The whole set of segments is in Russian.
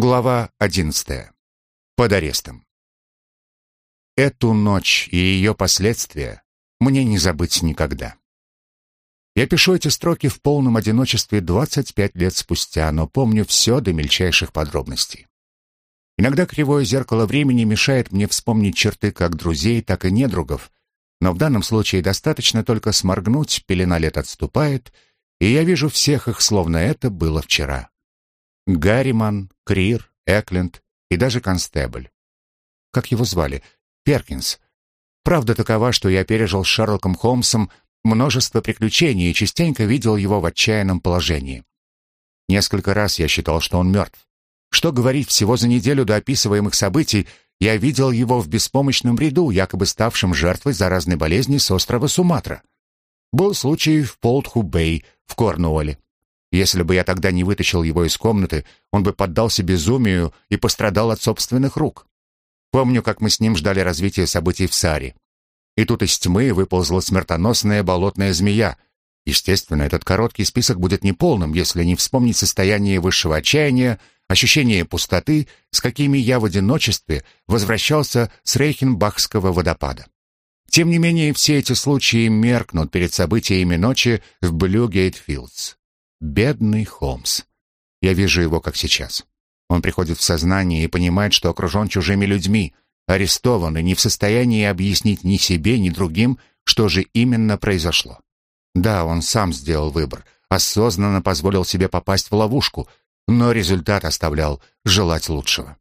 Глава одиннадцатая. Под арестом. Эту ночь и ее последствия мне не забыть никогда. Я пишу эти строки в полном одиночестве 25 лет спустя, но помню все до мельчайших подробностей. Иногда кривое зеркало времени мешает мне вспомнить черты как друзей, так и недругов, но в данном случае достаточно только сморгнуть, пелена лет отступает, и я вижу всех их, словно это было вчера. Гарриман, Крир, Экленд и даже Констебль. Как его звали? Перкинс. Правда такова, что я пережил с Шерлоком Холмсом множество приключений и частенько видел его в отчаянном положении. Несколько раз я считал, что он мертв. Что говорить, всего за неделю до описываемых событий я видел его в беспомощном ряду, якобы ставшем жертвой заразной болезни с острова Суматра. Был случай в Полтху-Бэй в Корнуолле. Если бы я тогда не вытащил его из комнаты, он бы поддался безумию и пострадал от собственных рук. Помню, как мы с ним ждали развития событий в Саре. И тут из тьмы выползла смертоносная болотная змея. Естественно, этот короткий список будет неполным, если не вспомнить состояние высшего отчаяния, ощущение пустоты, с какими я в одиночестве возвращался с Рейхенбахского водопада. Тем не менее, все эти случаи меркнут перед событиями ночи в Блюгейт-Филдс. Бедный Холмс. Я вижу его, как сейчас. Он приходит в сознание и понимает, что окружен чужими людьми, арестован и не в состоянии объяснить ни себе, ни другим, что же именно произошло. Да, он сам сделал выбор, осознанно позволил себе попасть в ловушку, но результат оставлял желать лучшего.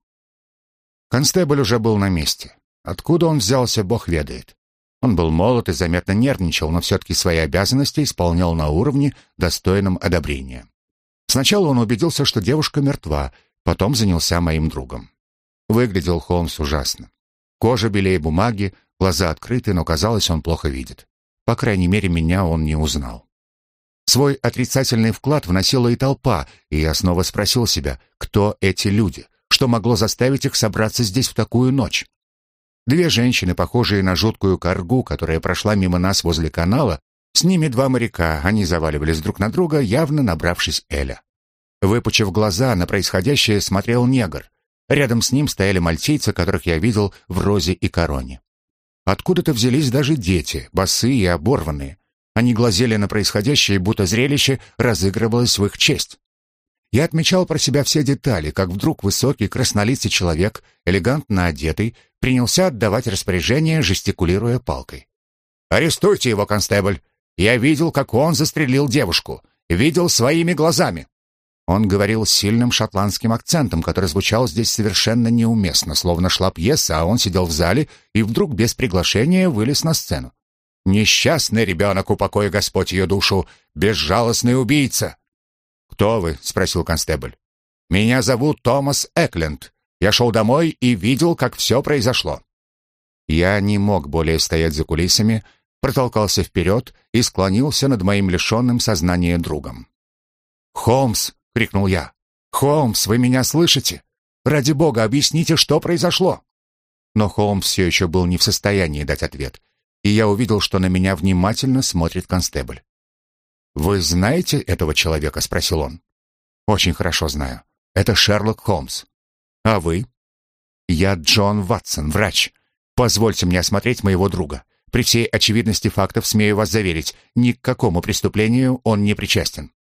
Констебль уже был на месте. Откуда он взялся, бог ведает. Он был молод и заметно нервничал, но все-таки свои обязанности исполнял на уровне, достойном одобрения. Сначала он убедился, что девушка мертва, потом занялся моим другом. Выглядел Холмс ужасно. Кожа белее бумаги, глаза открыты, но, казалось, он плохо видит. По крайней мере, меня он не узнал. Свой отрицательный вклад вносила и толпа, и я снова спросил себя, кто эти люди, что могло заставить их собраться здесь в такую ночь. Две женщины, похожие на жуткую коргу, которая прошла мимо нас возле канала, с ними два моряка, они заваливались друг на друга, явно набравшись Эля. Выпучив глаза, на происходящее смотрел негр. Рядом с ним стояли мальтийцы, которых я видел в розе и короне. Откуда-то взялись даже дети, босые и оборванные. Они глазели на происходящее, будто зрелище разыгрывалось в их честь. Я отмечал про себя все детали, как вдруг высокий краснолицый человек, элегантно одетый, принялся отдавать распоряжение, жестикулируя палкой. «Арестуйте его, констебль! Я видел, как он застрелил девушку. Видел своими глазами!» Он говорил с сильным шотландским акцентом, который звучал здесь совершенно неуместно, словно шла пьеса, а он сидел в зале и вдруг без приглашения вылез на сцену. «Несчастный ребенок, упокой Господь ее душу! Безжалостный убийца!» «Кто вы?» — спросил констебль. «Меня зовут Томас Экленд. Я шел домой и видел, как все произошло». Я не мог более стоять за кулисами, протолкался вперед и склонился над моим лишенным сознания другом. «Холмс!» — крикнул я. «Холмс, вы меня слышите? Ради бога, объясните, что произошло!» Но Холмс все еще был не в состоянии дать ответ, и я увидел, что на меня внимательно смотрит констебль. «Вы знаете этого человека?» — спросил он. «Очень хорошо знаю. Это Шерлок Холмс. А вы?» «Я Джон Ватсон, врач. Позвольте мне осмотреть моего друга. При всей очевидности фактов смею вас заверить, ни к какому преступлению он не причастен».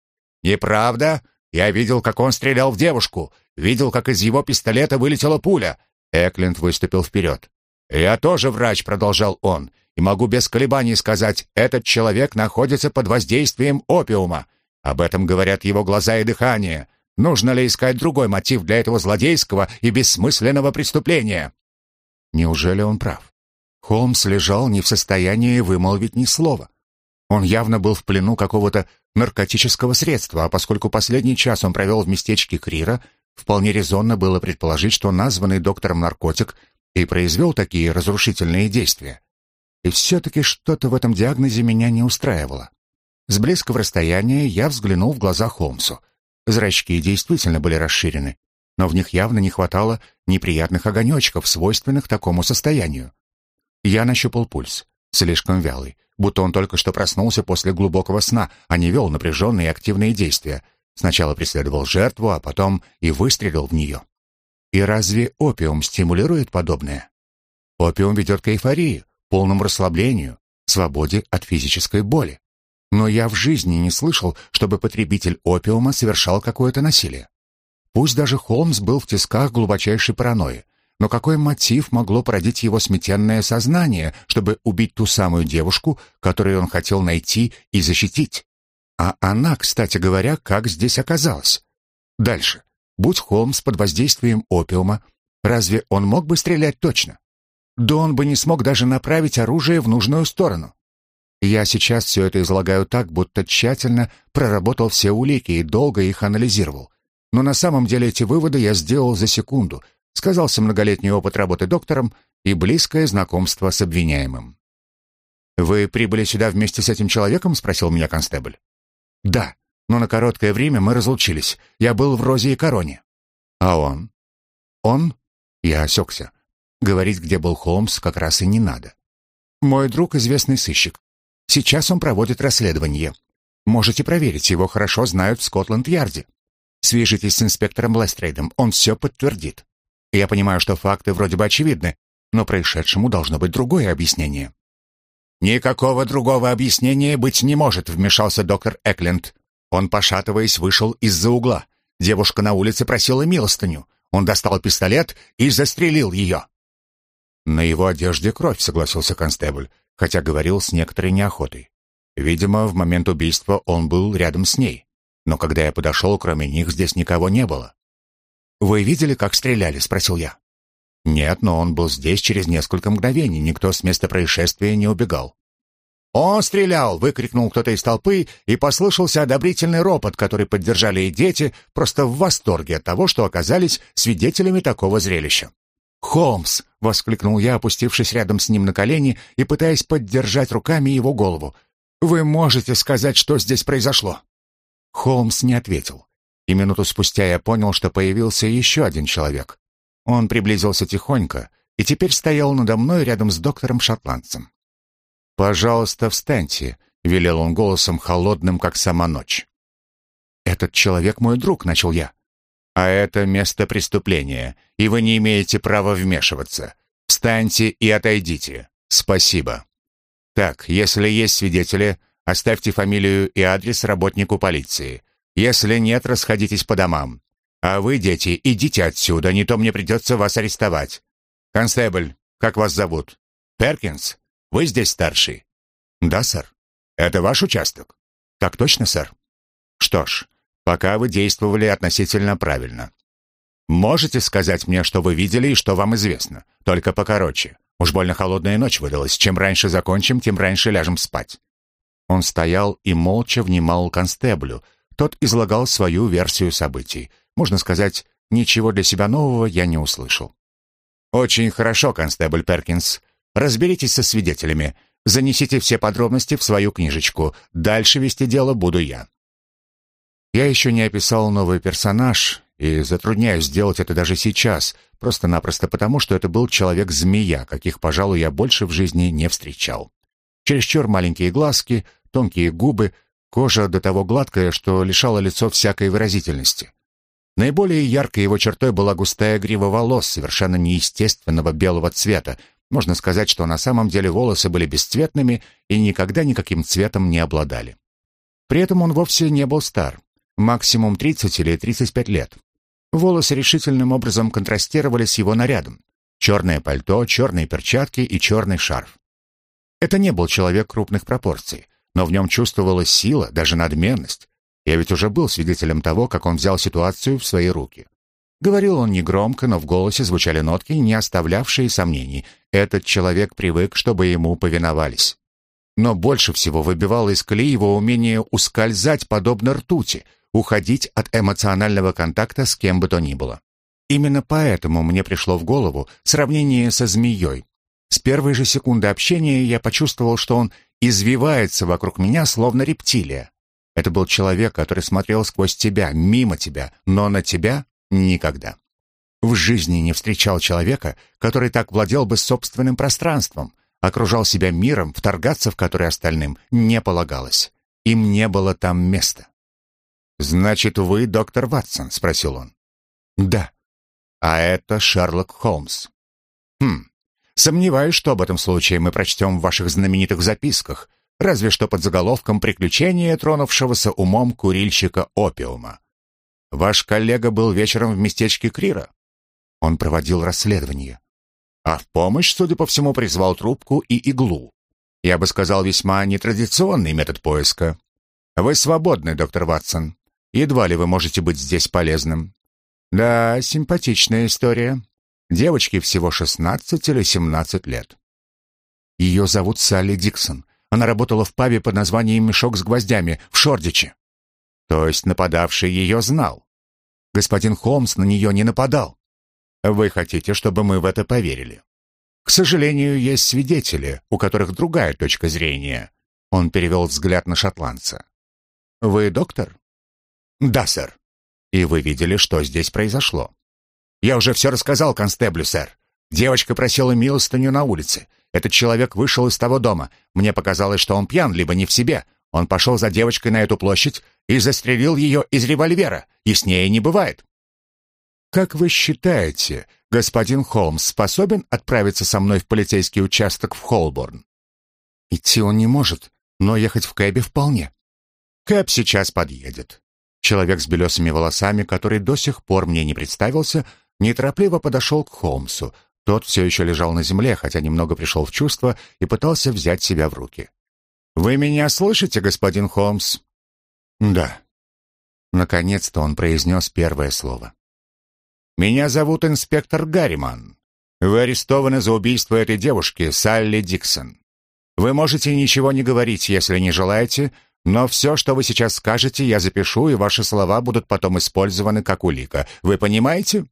«Неправда? Я видел, как он стрелял в девушку. Видел, как из его пистолета вылетела пуля». Экленд выступил вперед. «Я тоже врач», — продолжал он и могу без колебаний сказать, этот человек находится под воздействием опиума. Об этом говорят его глаза и дыхание. Нужно ли искать другой мотив для этого злодейского и бессмысленного преступления? Неужели он прав? Холмс лежал не в состоянии вымолвить ни слова. Он явно был в плену какого-то наркотического средства, а поскольку последний час он провел в местечке Крира, вполне резонно было предположить, что названный доктором наркотик и произвел такие разрушительные действия. И все-таки что-то в этом диагнозе меня не устраивало. С близкого расстояния я взглянул в глаза Холмсу. Зрачки действительно были расширены, но в них явно не хватало неприятных огонечков, свойственных такому состоянию. Я нащупал пульс, слишком вялый, будто он только что проснулся после глубокого сна, а не вел напряженные активные действия. Сначала преследовал жертву, а потом и выстрелил в нее. И разве опиум стимулирует подобное? Опиум ведет к эйфории, полному расслаблению, свободе от физической боли. Но я в жизни не слышал, чтобы потребитель опиума совершал какое-то насилие. Пусть даже Холмс был в тисках глубочайшей паранойи, но какой мотив могло породить его сметенное сознание, чтобы убить ту самую девушку, которую он хотел найти и защитить? А она, кстати говоря, как здесь оказалась? Дальше. Будь Холмс под воздействием опиума, разве он мог бы стрелять точно? Да он бы не смог даже направить оружие в нужную сторону. Я сейчас все это излагаю так, будто тщательно проработал все улики и долго их анализировал. Но на самом деле эти выводы я сделал за секунду, сказался многолетний опыт работы доктором и близкое знакомство с обвиняемым. «Вы прибыли сюда вместе с этим человеком?» — спросил меня констебль. «Да, но на короткое время мы разлучились. Я был в Розе и Короне». «А он?» «Он?» Я осекся. Говорить, где был Холмс, как раз и не надо. «Мой друг — известный сыщик. Сейчас он проводит расследование. Можете проверить, его хорошо знают в Скотланд-Ярде. Свяжитесь с инспектором Лестрейдом, он все подтвердит. Я понимаю, что факты вроде бы очевидны, но происшедшему должно быть другое объяснение. «Никакого другого объяснения быть не может», — вмешался доктор Экленд. Он, пошатываясь, вышел из-за угла. Девушка на улице просила милостыню. Он достал пистолет и застрелил ее. «На его одежде кровь», — согласился констебль, хотя говорил с некоторой неохотой. Видимо, в момент убийства он был рядом с ней. Но когда я подошел, кроме них здесь никого не было. «Вы видели, как стреляли?» — спросил я. «Нет, но он был здесь через несколько мгновений. Никто с места происшествия не убегал». «Он стрелял!» — выкрикнул кто-то из толпы, и послышался одобрительный ропот, который поддержали и дети, просто в восторге от того, что оказались свидетелями такого зрелища. «Холмс!» — воскликнул я, опустившись рядом с ним на колени и пытаясь поддержать руками его голову. «Вы можете сказать, что здесь произошло?» Холмс не ответил и минуту спустя я понял, что появился еще один человек. Он приблизился тихонько и теперь стоял надо мной рядом с доктором-шотландцем. «Пожалуйста, встаньте», — велел он голосом холодным, как сама ночь. «Этот человек мой друг», — начал я. «А это место преступления, и вы не имеете права вмешиваться. Встаньте и отойдите. Спасибо. Так, если есть свидетели, оставьте фамилию и адрес работнику полиции. Если нет, расходитесь по домам. А вы, дети, идите отсюда, не то мне придется вас арестовать. Констебль, как вас зовут? Перкинс? Вы здесь старший? Да, сэр. Это ваш участок? Так точно, сэр. Что ж, пока вы действовали относительно правильно. Можете сказать мне, что вы видели и что вам известно? Только покороче. Уж больно холодная ночь выдалась. Чем раньше закончим, тем раньше ляжем спать. Он стоял и молча внимал констеблю, тот излагал свою версию событий. Можно сказать, ничего для себя нового я не услышал. «Очень хорошо, констебль Перкинс. Разберитесь со свидетелями. Занесите все подробности в свою книжечку. Дальше вести дело буду я». Я еще не описал новый персонаж и затрудняюсь сделать это даже сейчас, просто-напросто потому, что это был человек-змея, каких, пожалуй, я больше в жизни не встречал. Чересчур маленькие глазки, тонкие губы, Кожа до того гладкая, что лишала лицо всякой выразительности. Наиболее яркой его чертой была густая грива волос, совершенно неестественного белого цвета. Можно сказать, что на самом деле волосы были бесцветными и никогда никаким цветом не обладали. При этом он вовсе не был стар, максимум 30 или 35 лет. Волосы решительным образом контрастировали с его нарядом. Черное пальто, черные перчатки и черный шарф. Это не был человек крупных пропорций но в нем чувствовалась сила, даже надменность. Я ведь уже был свидетелем того, как он взял ситуацию в свои руки. Говорил он негромко, но в голосе звучали нотки, не оставлявшие сомнений. Этот человек привык, чтобы ему повиновались. Но больше всего выбивало из колеи его умение ускользать, подобно ртути, уходить от эмоционального контакта с кем бы то ни было. Именно поэтому мне пришло в голову сравнение со змеей. С первой же секунды общения я почувствовал, что он извивается вокруг меня, словно рептилия. Это был человек, который смотрел сквозь тебя, мимо тебя, но на тебя никогда. В жизни не встречал человека, который так владел бы собственным пространством, окружал себя миром, вторгаться в который остальным не полагалось. Им не было там места. «Значит, вы доктор Ватсон?» — спросил он. «Да». а это Шерлок Холмс. Хм, сомневаюсь, что об этом случае мы прочтем в ваших знаменитых записках, разве что под заголовком «Приключения тронувшегося умом курильщика опиума». Ваш коллега был вечером в местечке Крира. Он проводил расследование. А в помощь, судя по всему, призвал трубку и иглу. Я бы сказал, весьма нетрадиционный метод поиска. Вы свободны, доктор Ватсон. Едва ли вы можете быть здесь полезным. Да, симпатичная история. Девочке всего 16 или 17 лет. Ее зовут Салли Диксон. Она работала в пабе под названием «Мешок с гвоздями» в Шордиче. То есть нападавший ее знал. Господин Холмс на нее не нападал. Вы хотите, чтобы мы в это поверили? К сожалению, есть свидетели, у которых другая точка зрения. Он перевел взгляд на шотландца. Вы доктор? Да, сэр. И вы видели, что здесь произошло? Я уже все рассказал констеблю, сэр. Девочка просила милостыню на улице. Этот человек вышел из того дома. Мне показалось, что он пьян, либо не в себе. Он пошел за девочкой на эту площадь и застрелил ее из револьвера. Яснее не бывает. Как вы считаете, господин Холмс способен отправиться со мной в полицейский участок в Холборн? Идти он не может, но ехать в кэбе вполне. Кэб сейчас подъедет. Человек с белесыми волосами, который до сих пор мне не представился, неторопливо подошел к Холмсу. Тот все еще лежал на земле, хотя немного пришел в чувство и пытался взять себя в руки. «Вы меня слышите, господин Холмс?» «Да». Наконец-то он произнес первое слово. Меня зовут инспектор Гарриман. Вы арестованы за убийство этой девушки, Салли Диксон. Вы можете ничего не говорить, если не желаете, но все, что вы сейчас скажете, я запишу, и ваши слова будут потом использованы как улика. Вы понимаете?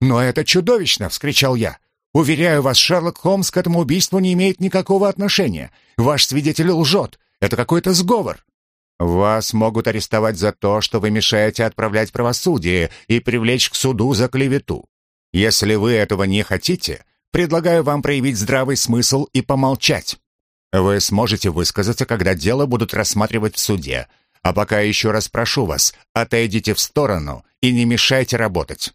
Но это чудовищно, вскричал я. Уверяю вас, Шерлок Холмс к этому убийству не имеет никакого отношения. Ваш свидетель лжет. Это какой-то сговор. Вас могут арестовать за то, что вы мешаете отправлять правосудие и привлечь к суду за клевету. Если вы этого не хотите, предлагаю вам проявить здравый смысл и помолчать. Вы сможете высказаться, когда дело будут рассматривать в суде. А пока еще раз прошу вас, отойдите в сторону и не мешайте работать.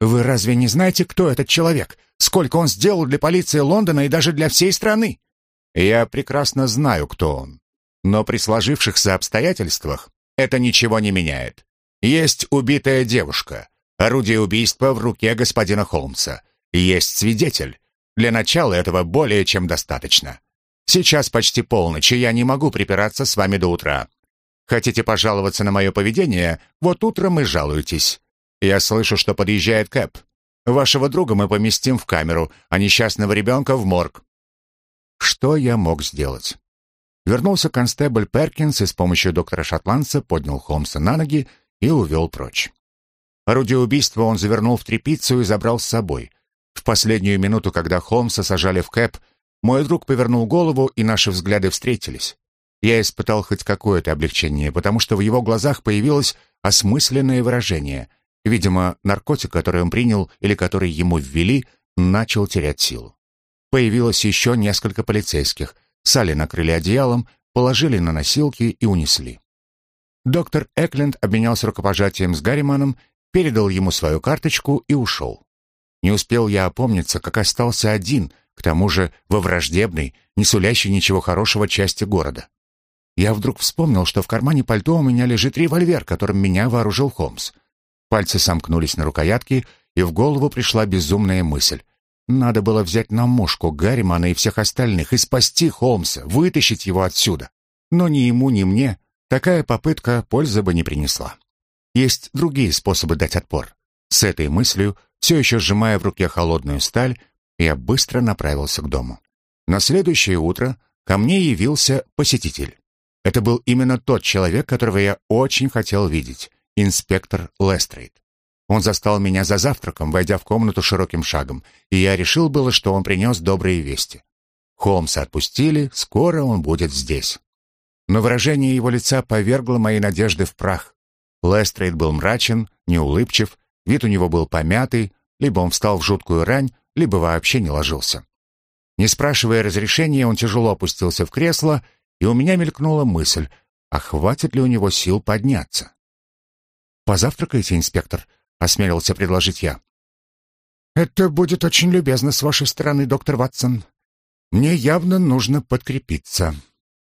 Вы разве не знаете, кто этот человек? Сколько он сделал для полиции Лондона и даже для всей страны? Я прекрасно знаю, кто он. Но при сложившихся обстоятельствах это ничего не меняет. Есть убитая девушка, орудие убийства в руке господина Холмса. Есть свидетель. Для начала этого более чем достаточно. Сейчас почти полночь, и я не могу припираться с вами до утра. Хотите пожаловаться на мое поведение? Вот утром и жалуйтесь. Я слышу, что подъезжает Кэп. Вашего друга мы поместим в камеру, а несчастного ребенка в морг. Что я мог сделать? Вернулся констебль Перкинс и с помощью доктора Шотландца поднял Холмса на ноги и увел прочь. Орудие убийства он завернул в тряпицу и забрал с собой. В последнюю минуту, когда Холмса сажали в кэп, мой друг повернул голову, и наши взгляды встретились. Я испытал хоть какое-то облегчение, потому что в его глазах появилось осмысленное выражение. Видимо, наркотик, который он принял или который ему ввели, начал терять силу. Появилось еще несколько полицейских — Салли накрыли одеялом, положили на носилки и унесли. Доктор Экленд обменялся рукопожатием с Гарриманом, передал ему свою карточку и ушел. Не успел я опомниться, как остался один, к тому же во враждебной, не сулящей ничего хорошего части города. Я вдруг вспомнил, что в кармане пальто у меня лежит револьвер, которым меня вооружил Холмс. Пальцы сомкнулись на рукоятке, и в голову пришла безумная мысль. Надо было взять на мушку Гарримана и всех остальных и спасти Холмса, вытащить его отсюда. Но ни ему, ни мне такая попытка пользы бы не принесла. Есть другие способы дать отпор. С этой мыслью, все еще сжимая в руке холодную сталь, я быстро направился к дому. На следующее утро ко мне явился посетитель. Это был именно тот человек, которого я очень хотел видеть, инспектор Лестрейд. Он застал меня за завтраком, войдя в комнату широким шагом, и я решил было, что он принес добрые вести. Холмса отпустили, скоро он будет здесь. Но выражение его лица повергло мои надежды в прах. Лестрейд был мрачен, неулыбчив, вид у него был помятый, либо он встал в жуткую рань, либо вообще не ложился. Не спрашивая разрешения, он тяжело опустился в кресло, и у меня мелькнула мысль, а хватит ли у него сил подняться. «Позавтракайте, инспектор», — осмелился предложить я. «Это будет очень любезно с вашей стороны, доктор Ватсон. Мне явно нужно подкрепиться».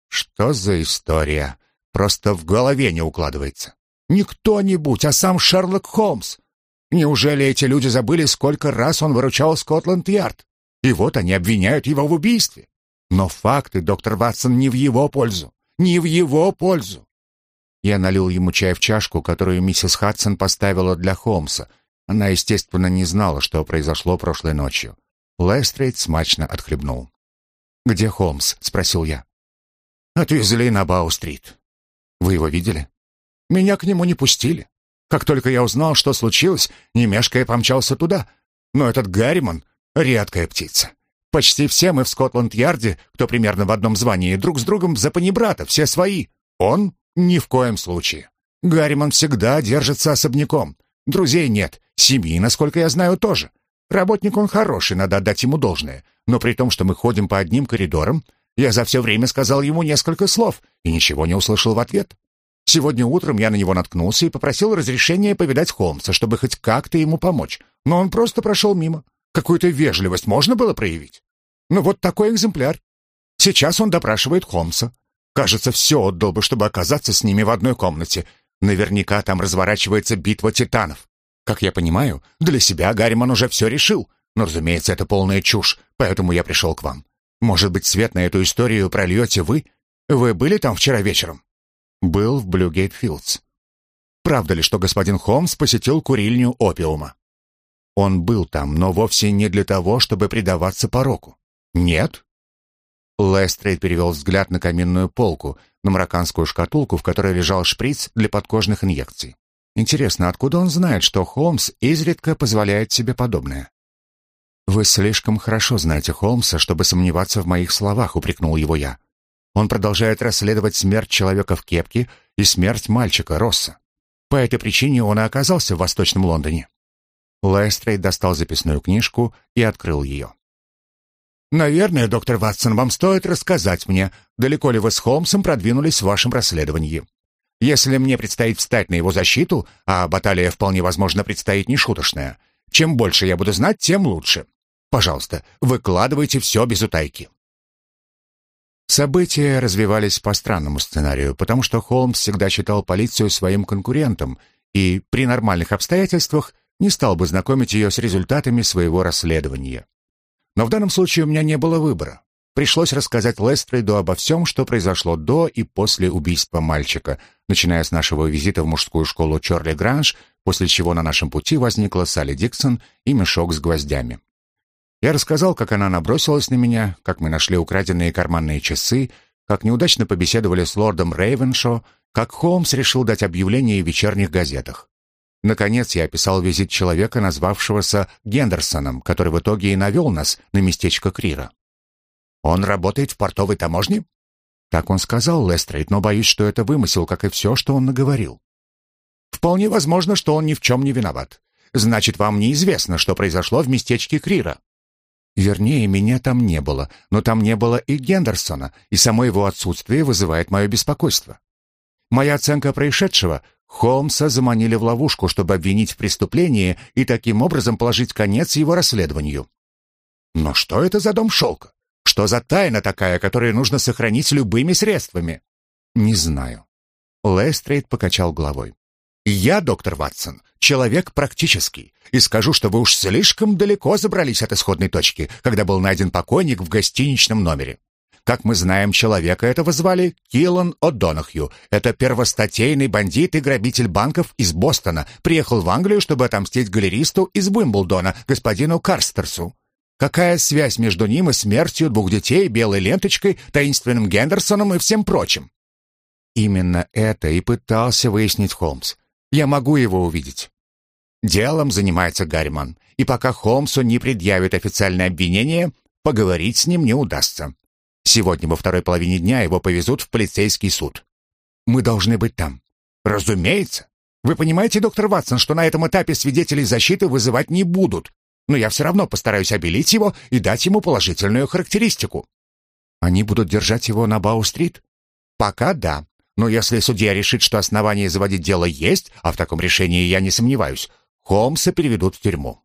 «Что за история? Просто в голове не укладывается. Не кто-нибудь, а сам Шерлок Холмс. Неужели эти люди забыли, сколько раз он выручал Скотланд-Ярд? И вот они обвиняют его в убийстве. Но факты, доктор Ватсон, не в его пользу. Не в его пользу. Я налил ему чай в чашку, которую миссис Хадсон поставила для Холмса. Она, естественно, не знала, что произошло прошлой ночью. Лестрейд смачно отхлебнул. «Где Холмс?» — спросил я. «Отвезли на Бау-стрит». «Вы его видели?» «Меня к нему не пустили. Как только я узнал, что случилось, не мешкая помчался туда. Но этот Гарриман — редкая птица. Почти все мы в Скотланд-Ярде, кто примерно в одном звании, друг с другом за панибрата, все свои. Он ни в коем случае. Гарриман всегда держится особняком. Друзей нет, семьи, насколько я знаю, тоже. Работник он хороший, надо отдать ему должное. Но при том, что мы ходим по одним коридорам, я за все время сказал ему несколько слов и ничего не услышал в ответ. Сегодня утром я на него наткнулся и попросил разрешения повидать Холмса, чтобы хоть как-то ему помочь. Но он просто прошел мимо. Какую-то вежливость можно было проявить? Ну вот такой экземпляр. Сейчас он допрашивает Холмса. Кажется, все отдал бы, чтобы оказаться с ними в одной комнате. Наверняка там разворачивается битва титанов. Как я понимаю, для себя Гарриман уже все решил. Но, разумеется, это полная чушь, поэтому я пришел к вам. Может быть, свет на эту историю прольете вы? Вы были там вчера вечером? Был в Блюгейт Филдс. Правда ли, что господин Холмс посетил курильню опиума? Он был там, но вовсе не для того, чтобы предаваться пороку. Нет, Лестрейд перевел взгляд на каминную полку, на марокканскую шкатулку, в которой лежал шприц для подкожных инъекций. Интересно, откуда он знает, что Холмс изредка позволяет себе подобное? «Вы слишком хорошо знаете Холмса, чтобы сомневаться в моих словах», — упрекнул его я. «Он продолжает расследовать смерть человека в кепке и смерть мальчика Росса. По этой причине он и оказался в Восточном Лондоне». Лестрейд достал записную книжку и открыл ее. Наверное, доктор Ватсон, вам стоит рассказать мне, далеко ли вы с Холмсом продвинулись в вашем расследовании. Если мне предстоит встать на его защиту, а баталия вполне возможно предстоит нешуточная, чем больше я буду знать, тем лучше. Пожалуйста, выкладывайте все без утайки. События развивались по странному сценарию, потому что Холмс всегда считал полицию своим конкурентом и при нормальных обстоятельствах не стал бы знакомить ее с результатами своего расследования. Но в данном случае у меня не было выбора. Пришлось рассказать Лестрейду обо всем, что произошло до и после убийства мальчика, начиная с нашего визита в мужскую школу Чорли Гранж, после чего на нашем пути возникла Салли Диксон и мешок с гвоздями. Я рассказал, как она набросилась на меня, как мы нашли украденные карманные часы, как неудачно побеседовали с лордом Рейвеншо, как Холмс решил дать объявление в вечерних газетах. Наконец я описал визит человека, назвавшегося Гендерсоном, который в итоге и навел нас на местечко Крира. «Он работает в портовой таможне?» Так он сказал, Лестрейд, но боюсь, что это вымысел, как и все, что он наговорил. «Вполне возможно, что он ни в чем не виноват. Значит, вам неизвестно, что произошло в местечке Крира». Вернее, меня там не было, но там не было и Гендерсона, и само его отсутствие вызывает мое беспокойство. Моя оценка происшедшего Холмса заманили в ловушку, чтобы обвинить в преступлении и таким образом положить конец его расследованию. Но что это за дом шелка? Что за тайна такая, которую нужно сохранить любыми средствами? Не знаю. Лестрейд покачал головой. Я, доктор Ватсон, человек практический, и скажу, что вы уж слишком далеко забрались от исходной точки, когда был найден покойник в гостиничном номере. Как мы знаем, человека этого звали Киллан О'Донахью. Это первостатейный бандит и грабитель банков из Бостона. Приехал в Англию, чтобы отомстить галеристу из Уимблдона, господину Карстерсу. Какая связь между ним и смертью двух детей, белой ленточкой, таинственным Гендерсоном и всем прочим? Именно это и пытался выяснить Холмс. Я могу его увидеть. Делом занимается Гарриман, и пока Холмсу не предъявят официальное обвинение, поговорить с ним не удастся. Сегодня во второй половине дня его повезут в полицейский суд. Мы должны быть там. Разумеется. Вы понимаете, доктор Ватсон, что на этом этапе свидетелей защиты вызывать не будут. Но я все равно постараюсь обелить его и дать ему положительную характеристику. Они будут держать его на Бау-стрит? Пока да. Но если судья решит, что основания заводить дело есть, а в таком решении я не сомневаюсь, Холмса переведут в тюрьму.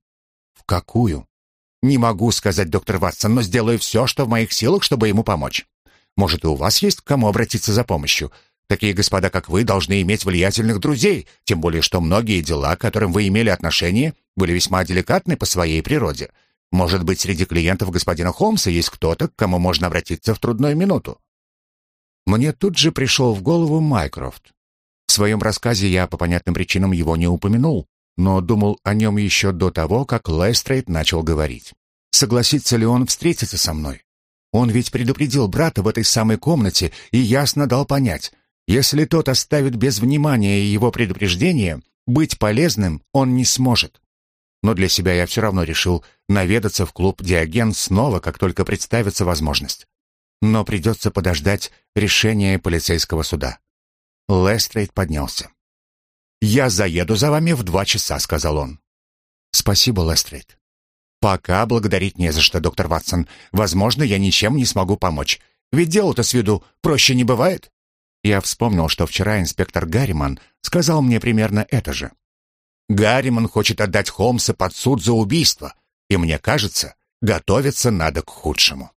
В какую?» «Не могу сказать, доктор Ватсон, но сделаю все, что в моих силах, чтобы ему помочь. Может, и у вас есть к кому обратиться за помощью? Такие господа, как вы, должны иметь влиятельных друзей, тем более что многие дела, к которым вы имели отношение, были весьма деликатны по своей природе. Может быть, среди клиентов господина Холмса есть кто-то, к кому можно обратиться в трудную минуту?» Мне тут же пришел в голову Майкрофт. В своем рассказе я по понятным причинам его не упомянул, но думал о нем еще до того, как Лестрейд начал говорить. Согласится ли он встретиться со мной? Он ведь предупредил брата в этой самой комнате и ясно дал понять, если тот оставит без внимания его предупреждение, быть полезным он не сможет. Но для себя я все равно решил наведаться в клуб «Диоген» снова, как только представится возможность. Но придется подождать решения полицейского суда. Лестрейд поднялся. «Я заеду за вами в два часа», — сказал он. «Спасибо, Лестрейд». «Пока благодарить не за что, доктор Ватсон. Возможно, я ничем не смогу помочь. Ведь дело-то с виду проще не бывает». Я вспомнил, что вчера инспектор Гарриман сказал мне примерно это же. Гарриман хочет отдать Холмса под суд за убийство, и мне кажется, готовиться надо к худшему.